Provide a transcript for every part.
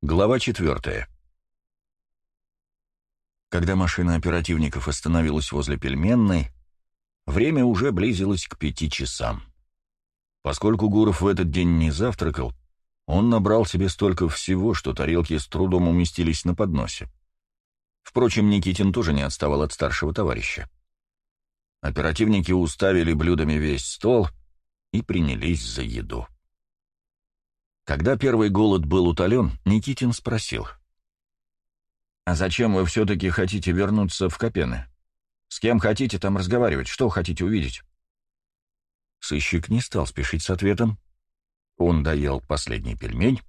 Глава четвертая. Когда машина оперативников остановилась возле пельменной, время уже близилось к пяти часам. Поскольку Гуров в этот день не завтракал, он набрал себе столько всего, что тарелки с трудом уместились на подносе. Впрочем, Никитин тоже не отставал от старшего товарища. Оперативники уставили блюдами весь стол и принялись за еду. Когда первый голод был утолен, Никитин спросил. «А зачем вы все-таки хотите вернуться в Копены? С кем хотите там разговаривать? Что хотите увидеть?» Сыщик не стал спешить с ответом. Он доел последний пельмень,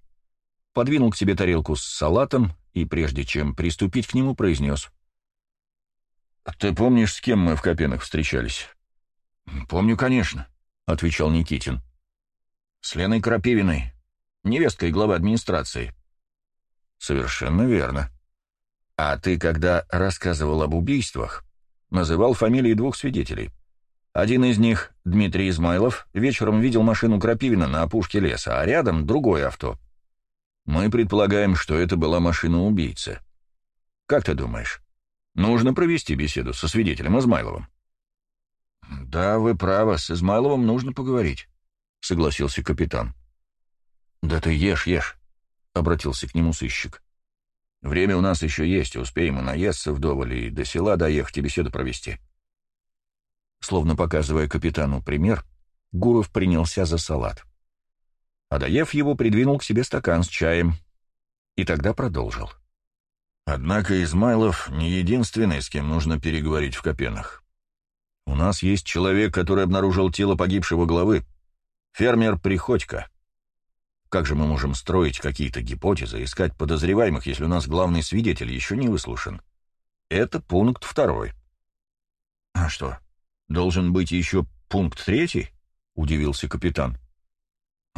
подвинул к себе тарелку с салатом и, прежде чем приступить к нему, произнес. «Ты помнишь, с кем мы в Копенах встречались?» «Помню, конечно», — отвечал Никитин. «С Леной Крапивиной, невесткой главы администрации». «Совершенно верно. А ты, когда рассказывал об убийствах, называл фамилии двух свидетелей. Один из них, Дмитрий Измайлов, вечером видел машину Крапивина на опушке леса, а рядом другое авто. Мы предполагаем, что это была машина убийцы. Как ты думаешь, нужно провести беседу со свидетелем Измайловым?» «Да, вы правы, с Измайловым нужно поговорить», — согласился капитан. «Да ты ешь, ешь», — обратился к нему сыщик. «Время у нас еще есть, успеем и наесться вдоволь, и до села доехать и беседу провести». Словно показывая капитану пример, Гуров принялся за салат. Адаев его придвинул к себе стакан с чаем и тогда продолжил. «Однако Измайлов не единственный, с кем нужно переговорить в Копенах. У нас есть человек, который обнаружил тело погибшего главы, фермер Приходько. Как же мы можем строить какие-то гипотезы, искать подозреваемых, если у нас главный свидетель еще не выслушан? Это пункт второй. А что, должен быть еще пункт третий? Удивился капитан.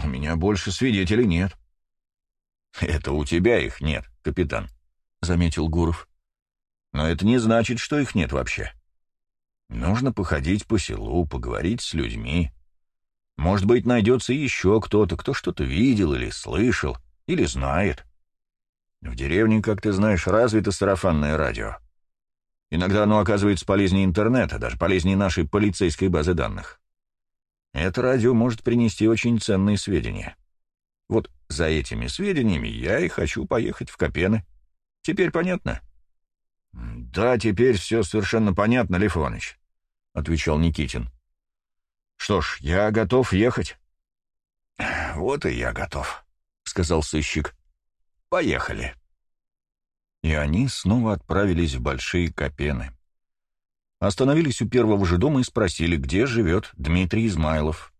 У меня больше свидетелей нет. Это у тебя их нет, капитан, заметил Гуров. Но это не значит, что их нет вообще. Нужно походить по селу, поговорить с людьми, может быть, найдется еще кто-то, кто что-то видел или слышал, или знает. В деревне, как ты знаешь, развито сарафанное радио. Иногда оно оказывается полезнее интернета, даже полезнее нашей полицейской базы данных. Это радио может принести очень ценные сведения. Вот за этими сведениями я и хочу поехать в Копены. Теперь понятно? — Да, теперь все совершенно понятно, Лифоныч, — отвечал Никитин. Что ж, я готов ехать. Вот и я готов, сказал сыщик. Поехали. И они снова отправились в Большие Копены. Остановились у первого же дома и спросили, где живет Дмитрий Измайлов.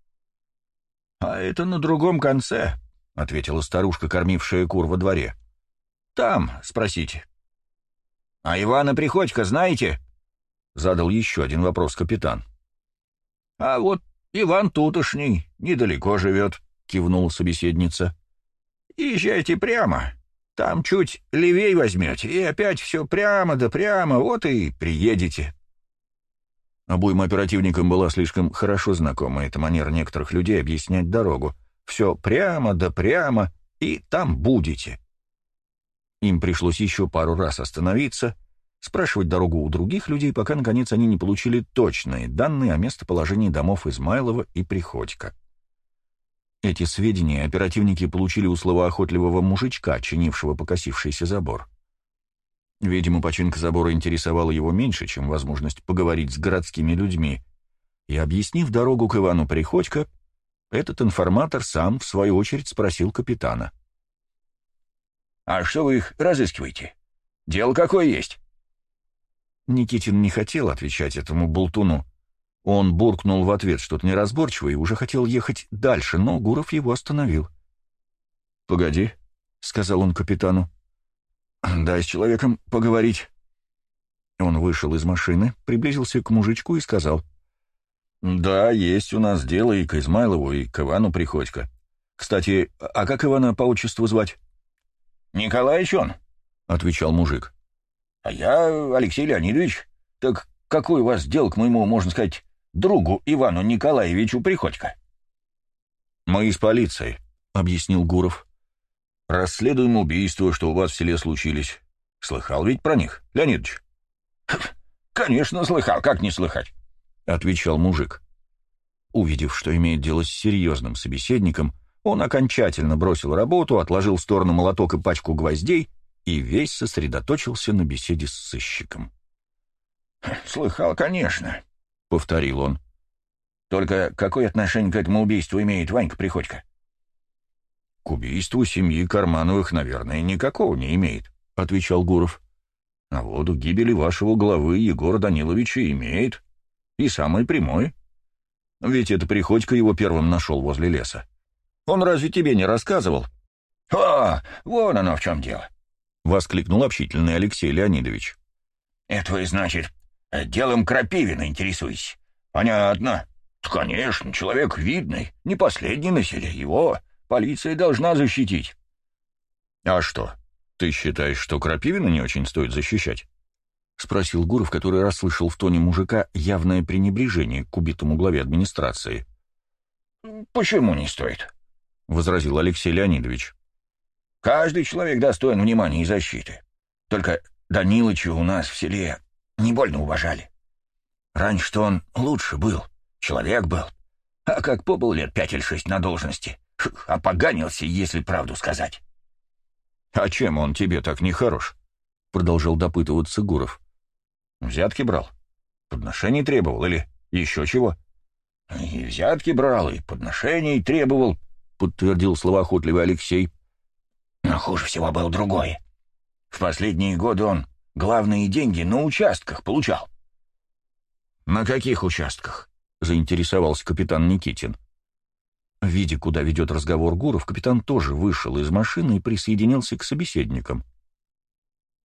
«А это на другом конце», — ответила старушка, кормившая кур во дворе. «Там, спросите». «А Ивана Приходько знаете?» — задал еще один вопрос капитан. «А вот «Иван тутошний, недалеко живет», — кивнула собеседница. «Езжайте прямо. Там чуть левей возьмете, и опять все прямо да прямо, вот и приедете». Обоим оперативникам была слишком хорошо знакома эта манера некоторых людей объяснять дорогу. Все прямо да прямо, и там будете. Им пришлось еще пару раз остановиться — спрашивать дорогу у других людей, пока, наконец, они не получили точные данные о местоположении домов Измайлова и Приходько. Эти сведения оперативники получили у словоохотливого мужичка, чинившего покосившийся забор. Видимо, починка забора интересовала его меньше, чем возможность поговорить с городскими людьми, и, объяснив дорогу к Ивану Приходько, этот информатор сам, в свою очередь, спросил капитана. «А что вы их разыскиваете? Дело какое есть?» Никитин не хотел отвечать этому болтуну. Он буркнул в ответ что-то неразборчивое и уже хотел ехать дальше, но Гуров его остановил. «Погоди», — сказал он капитану. «Дай с человеком поговорить». Он вышел из машины, приблизился к мужичку и сказал. «Да, есть у нас дело и к Измайлову, и к Ивану Приходько. Кстати, а как Ивана по отчеству звать?» «Николаич он», — отвечал мужик. А я Алексей Леонидович. Так какой у вас дел к моему, можно сказать, другу Ивану Николаевичу Приходько? Мы из полиции, объяснил Гуров. Расследуем убийства, что у вас в селе случились. Слыхал ведь про них, Леонидович?» «Конечно, слыхал, как не слыхать?» — отвечал мужик. Увидев, что имеет дело с серьезным собеседником, он окончательно бросил работу, отложил в сторону молоток и пачку гвоздей и весь сосредоточился на беседе с сыщиком. «Слыхал, конечно», — повторил он. «Только какое отношение к этому убийству имеет Ванька Приходько?» «К убийству семьи Кармановых, наверное, никакого не имеет», — отвечал Гуров. «А вот у гибели вашего главы Егора Даниловича имеет. И самый прямой. Ведь это Приходько его первым нашел возле леса. Он разве тебе не рассказывал?» «О, вон оно в чем дело!» — воскликнул общительный Алексей Леонидович. «Это вы, значит, делом Крапивина интересуетесь? Понятно. Конечно, человек видный, не последний на селе. Его полиция должна защитить». «А что, ты считаешь, что Крапивина не очень стоит защищать?» — спросил Гуров, который расслышал в тоне мужика явное пренебрежение к убитому главе администрации. «Почему не стоит?» — возразил Алексей Леонидович. «Каждый человек достоин внимания и защиты. Только Данилыча у нас в селе не больно уважали. Раньше-то он лучше был, человек был. А как побыл лет пять или шесть на должности, опоганился, если правду сказать». «А чем он тебе так нехорош?» — продолжал допытываться Гуров. «Взятки брал? Подношений требовал или еще чего?» «И взятки брал, и подношений требовал», — подтвердил словоохотливый Алексей. «Но хуже всего было другое. В последние годы он главные деньги на участках получал». «На каких участках?» — заинтересовался капитан Никитин. Видя, куда ведет разговор Гуров, капитан тоже вышел из машины и присоединился к собеседникам.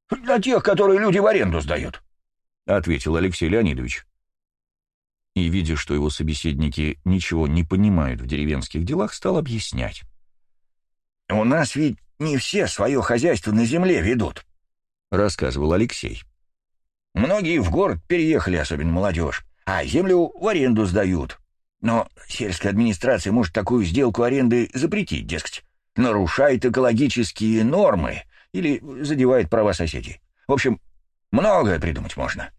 «Для тех, которые люди в аренду сдают», — ответил Алексей Леонидович. И, видя, что его собеседники ничего не понимают в деревенских делах, стал объяснять. «У нас ведь не все свое хозяйство на земле ведут», — рассказывал Алексей. «Многие в город переехали, особенно молодежь, а землю в аренду сдают. Но сельская администрация может такую сделку аренды запретить, дескать, нарушает экологические нормы или задевает права соседей. В общем, многое придумать можно.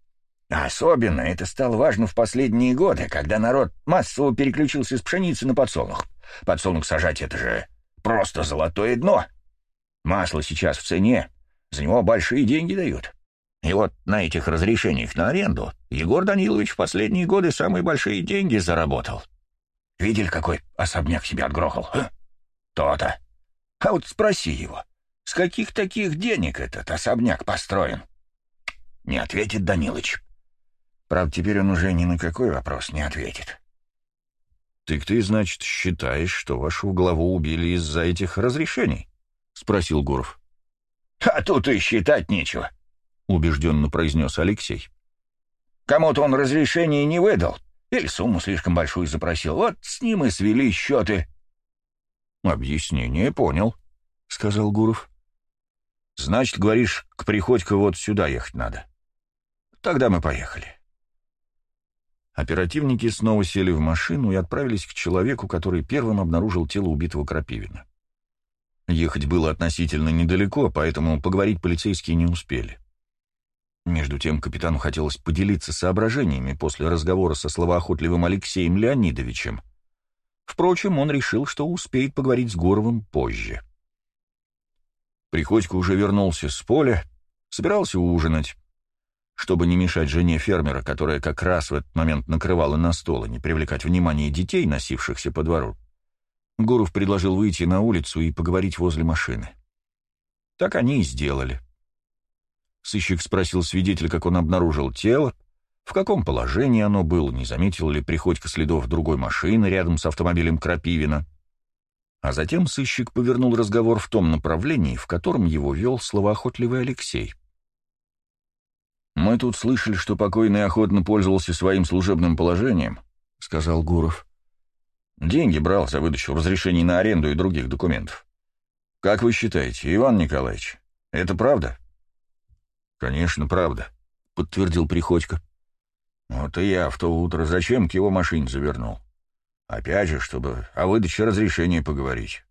особенно это стало важно в последние годы, когда народ массово переключился с пшеницы на подсолнух. Подсолнух сажать — это же просто золотое дно. Масло сейчас в цене, за него большие деньги дают. И вот на этих разрешениях на аренду Егор Данилович в последние годы самые большие деньги заработал. Видели, какой особняк себе отгрохал? А? То-то. А вот спроси его, с каких таких денег этот особняк построен? Не ответит Данилович. Правда, теперь он уже ни на какой вопрос не ответит. «Так ты, значит, считаешь, что вашу главу убили из-за этих разрешений?» — спросил Гуров. «А тут и считать нечего», — убежденно произнес Алексей. «Кому-то он разрешение не выдал, или сумму слишком большую запросил. Вот с ним и свели счеты». «Объяснение понял», — сказал Гуров. «Значит, говоришь, к Приходько вот сюда ехать надо. Тогда мы поехали». Оперативники снова сели в машину и отправились к человеку, который первым обнаружил тело убитого Крапивина. Ехать было относительно недалеко, поэтому поговорить полицейские не успели. Между тем капитану хотелось поделиться соображениями после разговора со словоохотливым Алексеем Леонидовичем. Впрочем, он решил, что успеет поговорить с Горовым позже. Приходько уже вернулся с поля, собирался ужинать. Чтобы не мешать жене фермера, которая как раз в этот момент накрывала на стол и не привлекать внимание детей, носившихся по двору, Гуров предложил выйти на улицу и поговорить возле машины. Так они и сделали. Сыщик спросил свидетеля, как он обнаружил тело, в каком положении оно было, не заметил ли Приходько следов другой машины рядом с автомобилем Крапивина. А затем сыщик повернул разговор в том направлении, в котором его вел словоохотливый Алексей. «Мы тут слышали, что покойный охотно пользовался своим служебным положением», — сказал Гуров. «Деньги брал за выдачу разрешений на аренду и других документов. Как вы считаете, Иван Николаевич, это правда?» «Конечно, правда», — подтвердил Приходько. «Вот и я в то утро зачем к его машине завернул? Опять же, чтобы о выдаче разрешения поговорить.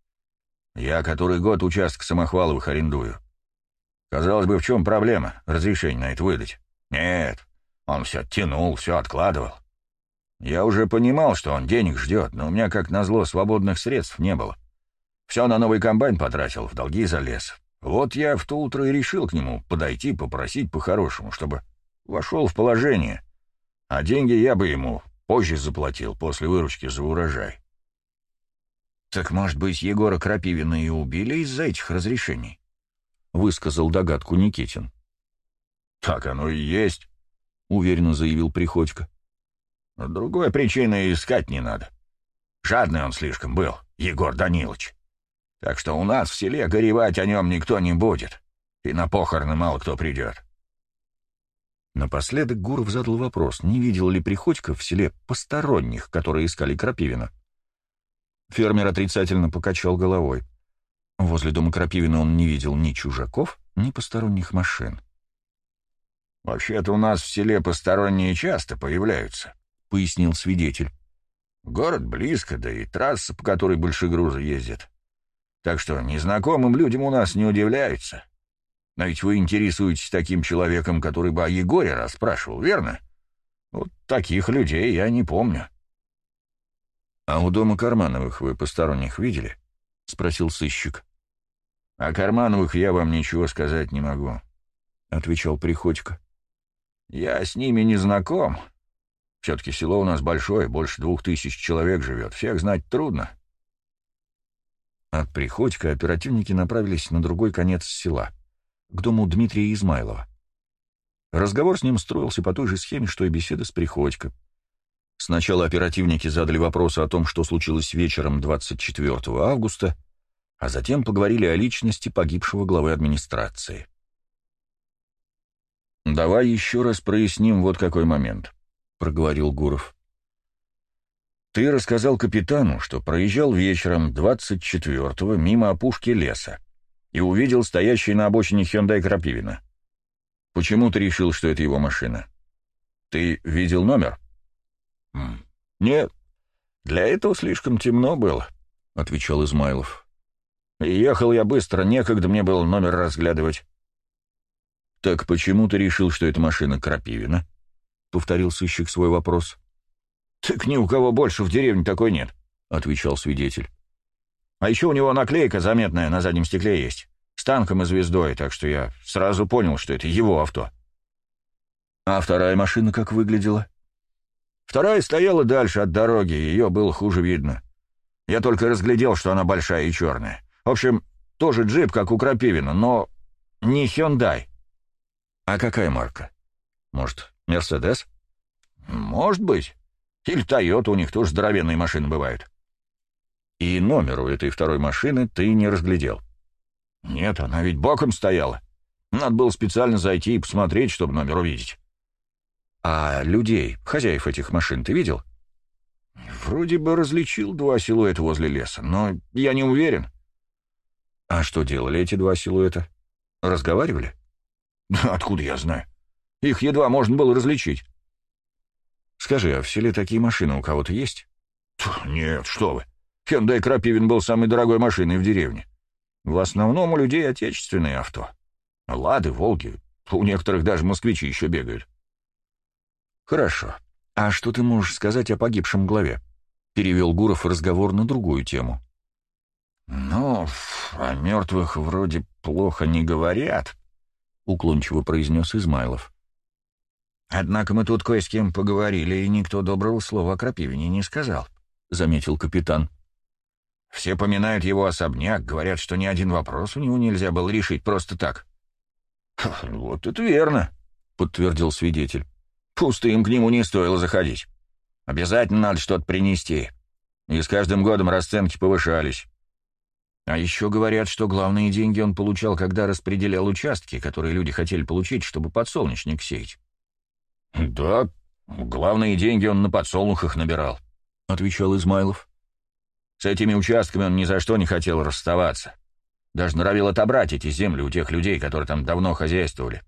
Я который год участок Самохваловых арендую. Казалось бы, в чем проблема разрешение на это выдать? Нет, он все тянул, все откладывал. Я уже понимал, что он денег ждет, но у меня, как назло, свободных средств не было. Все на новый комбайн потратил, в долги залез. Вот я в то утро и решил к нему подойти, попросить по-хорошему, чтобы вошел в положение. А деньги я бы ему позже заплатил, после выручки за урожай. «Так, может быть, Егора Крапивина и убили из-за этих разрешений?» — высказал догадку Никитин. «Так оно и есть», — уверенно заявил Приходько. «Другой причины искать не надо. Жадный он слишком был, Егор Данилович. Так что у нас в селе горевать о нем никто не будет, и на похороны мало кто придет». Напоследок Гуров задал вопрос, не видел ли Приходько в селе посторонних, которые искали Крапивина. Фермер отрицательно покачал головой. Возле дома Крапивина он не видел ни чужаков, ни посторонних машин. «Вообще-то у нас в селе посторонние часто появляются», — пояснил свидетель. «Город близко, да и трасса, по которой большегрузы ездят. Так что незнакомым людям у нас не удивляются. Но ведь вы интересуетесь таким человеком, который бы о Егоре расспрашивал, верно? Вот таких людей я не помню». «А у дома Кармановых вы посторонних видели?» — спросил сыщик. «О Кармановых я вам ничего сказать не могу», — отвечал Приходько. «Я с ними не знаком. Все-таки село у нас большое, больше двух тысяч человек живет. Всех знать трудно». От Приходько оперативники направились на другой конец села, к дому Дмитрия Измайлова. Разговор с ним строился по той же схеме, что и беседа с Приходько. Сначала оперативники задали вопросы о том, что случилось вечером 24 августа, а затем поговорили о личности погибшего главы администрации. «Давай еще раз проясним вот какой момент», — проговорил Гуров. «Ты рассказал капитану, что проезжал вечером 24-го мимо опушки леса и увидел стоящий на обочине Hyundai Крапивина. Почему ты решил, что это его машина? Ты видел номер?» «Нет, для этого слишком темно было», — отвечал Измайлов. «Ехал я быстро, некогда мне было номер разглядывать». «Так почему ты решил, что это машина Крапивина?» — повторил сыщик свой вопрос. «Так ни у кого больше в деревне такой нет», — отвечал свидетель. «А еще у него наклейка заметная на заднем стекле есть, с танком и звездой, так что я сразу понял, что это его авто». «А вторая машина как выглядела?» Вторая стояла дальше от дороги, ее было хуже видно. Я только разглядел, что она большая и черная. В общем, тоже джип, как у Крапивина, но не Hyundai. А какая марка? Может, Мерседес? Может быть. Или Тойота, у них тоже здоровенные машины бывают. И номер у этой второй машины ты не разглядел? Нет, она ведь боком стояла. Надо было специально зайти и посмотреть, чтобы номер увидеть. А людей, хозяев этих машин, ты видел? Вроде бы различил два силуэта возле леса, но я не уверен. А что делали эти два силуэта? Разговаривали? Откуда я знаю? Их едва можно было различить. Скажи, а в селе такие машины у кого-то есть? Нет, что вы. Hyundai Крапивин был самой дорогой машиной в деревне. В основном у людей отечественные авто. Лады, Волги, у некоторых даже москвичи еще бегают. «Хорошо. А что ты можешь сказать о погибшем главе?» Перевел Гуров разговор на другую тему. «Ну, о мертвых вроде плохо не говорят», — уклончиво произнес Измайлов. «Однако мы тут кое с кем поговорили, и никто доброго слова о Крапивине не сказал», — заметил капитан. «Все поминают его особняк, говорят, что ни один вопрос у него нельзя было решить просто так». «Вот это верно», — подтвердил свидетель. Пустым к нему не стоило заходить. Обязательно надо что-то принести. И с каждым годом расценки повышались. А еще говорят, что главные деньги он получал, когда распределял участки, которые люди хотели получить, чтобы подсолнечник сеять. «Да, главные деньги он на подсолнухах набирал», — отвечал Измайлов. «С этими участками он ни за что не хотел расставаться. Даже норовил отобрать эти земли у тех людей, которые там давно хозяйствовали.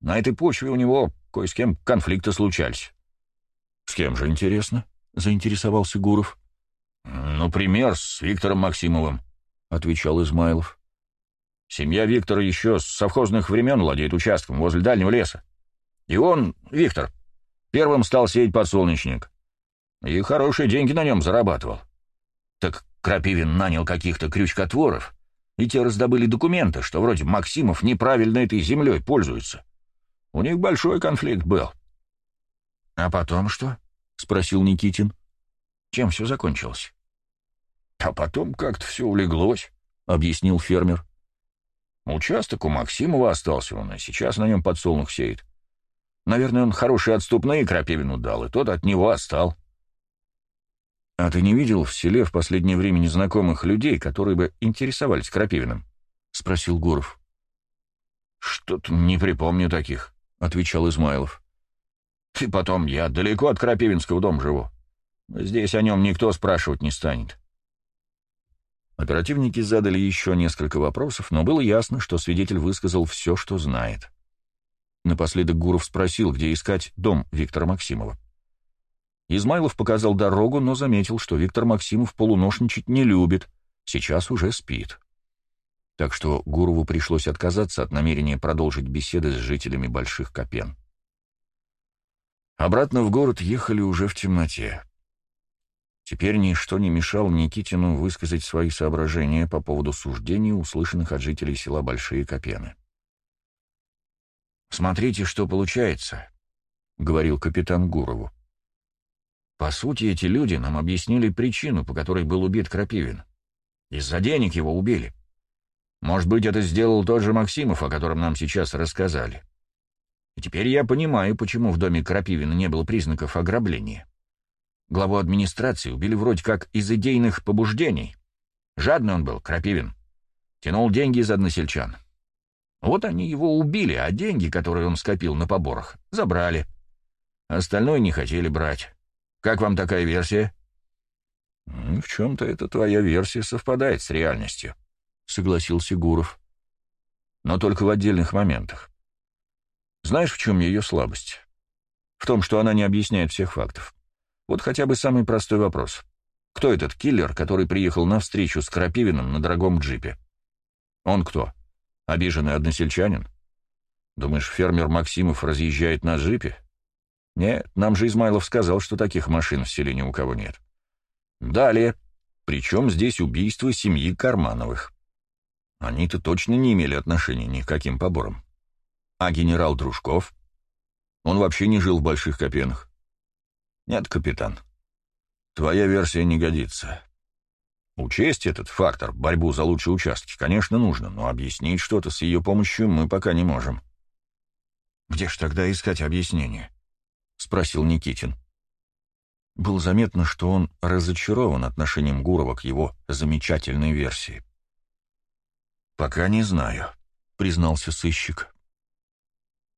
На этой почве у него кое с кем конфликты случались. — С кем же, интересно? — заинтересовался Гуров. — Например, с Виктором Максимовым. — отвечал Измайлов. «Семья Виктора еще с совхозных времен владеет участком возле дальнего леса. И он, Виктор, первым стал сеять подсолнечник. И хорошие деньги на нем зарабатывал. Так Крапивин нанял каких-то крючкотворов, и те раздобыли документы, что вроде Максимов неправильно этой землей пользуется. У них большой конфликт был. — А потом что? — спросил Никитин. — Чем все закончилось? — А потом как-то все улеглось, — объяснил фермер. Участок у Максимова остался он, и сейчас на нем подсолнух сеет. Наверное, он хорошие отступные Крапивину дал, и тот от него отстал. — А ты не видел в селе в последнее время незнакомых людей, которые бы интересовались Крапивиным? — спросил Гуров. — Что-то не припомню таких, — отвечал Измайлов. — И потом, я далеко от Крапивинского дома живу. Здесь о нем никто спрашивать не станет. Оперативники задали еще несколько вопросов, но было ясно, что свидетель высказал все, что знает. Напоследок Гуров спросил, где искать дом Виктора Максимова. Измайлов показал дорогу, но заметил, что Виктор Максимов полуношничать не любит, сейчас уже спит. Так что Гурову пришлось отказаться от намерения продолжить беседы с жителями Больших Копен. Обратно в город ехали уже в темноте. Теперь ничто не мешало Никитину высказать свои соображения по поводу суждений, услышанных от жителей села Большие Копены. «Смотрите, что получается», — говорил капитан Гурову. По сути, эти люди нам объяснили причину, по которой был убит Крапивин. Из-за денег его убили. Может быть, это сделал тот же Максимов, о котором нам сейчас рассказали. И теперь я понимаю, почему в доме Крапивина не было признаков ограбления. Главу администрации убили вроде как из идейных побуждений. Жадный он был, Крапивин. Тянул деньги из односельчан. Вот они его убили, а деньги, которые он скопил на поборах, забрали. Остальное не хотели брать. Как вам такая версия?» «В чем-то эта твоя версия совпадает с реальностью», — согласился Гуров. «Но только в отдельных моментах. Знаешь, в чем ее слабость? В том, что она не объясняет всех фактов. Вот хотя бы самый простой вопрос. Кто этот киллер, который приехал на встречу с Крапивиным на дорогом джипе? Он кто? Обиженный односельчанин? Думаешь, фермер Максимов разъезжает на джипе? Нет, нам же Измайлов сказал, что таких машин в селе ни у кого нет. Далее. Причем здесь убийство семьи Кармановых. Они-то точно не имели отношения ни к каким поборам. А генерал Дружков? Он вообще не жил в Больших Копенах. Нет, капитан. Твоя версия не годится. Учесть этот фактор, борьбу за лучшие участки, конечно, нужно, но объяснить что-то с ее помощью мы пока не можем. Где ж тогда искать объяснение? — спросил Никитин. Было заметно, что он разочарован отношением Гурова к его замечательной версии. «Пока не знаю», — признался сыщик.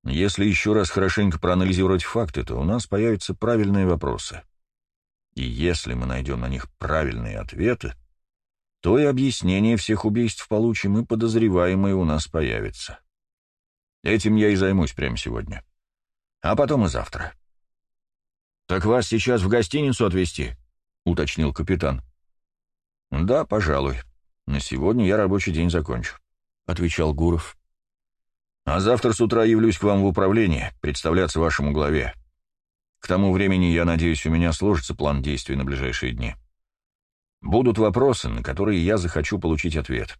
«Если еще раз хорошенько проанализировать факты, то у нас появятся правильные вопросы. И если мы найдем на них правильные ответы, то и объяснение всех убийств получим, и подозреваемые у нас появятся. Этим я и займусь прямо сегодня. А потом и завтра». «Так вас сейчас в гостиницу отвезти?» — уточнил капитан. «Да, пожалуй. На сегодня я рабочий день закончу», — отвечал Гуров. «А завтра с утра явлюсь к вам в управление, представляться вашему главе. К тому времени, я надеюсь, у меня сложится план действий на ближайшие дни. Будут вопросы, на которые я захочу получить ответ.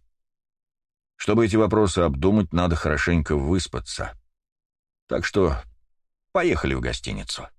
Чтобы эти вопросы обдумать, надо хорошенько выспаться. Так что поехали в гостиницу».